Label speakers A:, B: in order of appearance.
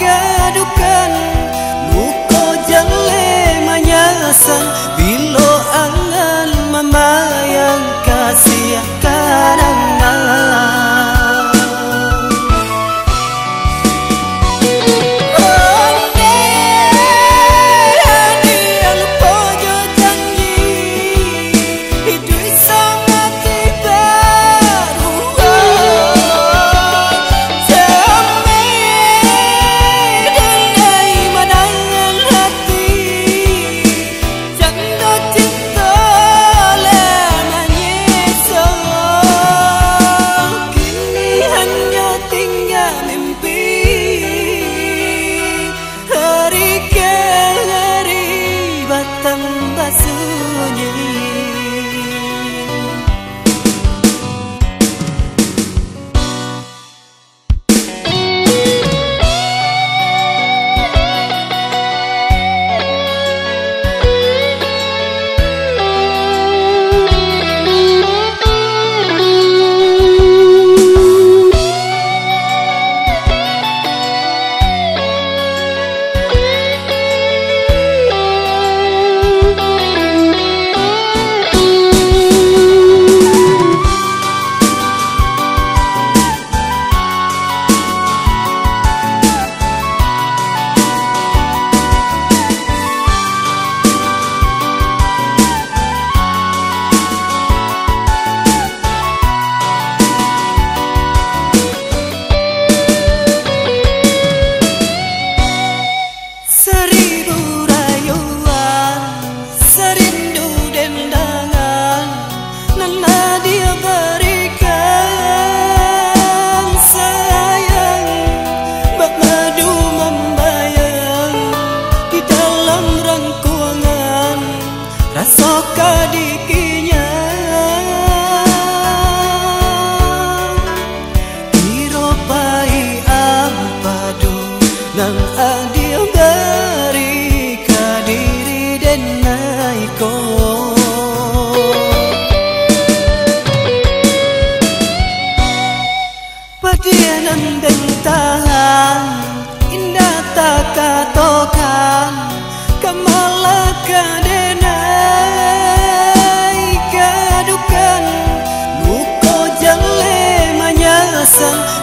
A: kadukan Muko jang le manyasa Bila katokan kemalaka denai kadukan luko jelemanya sang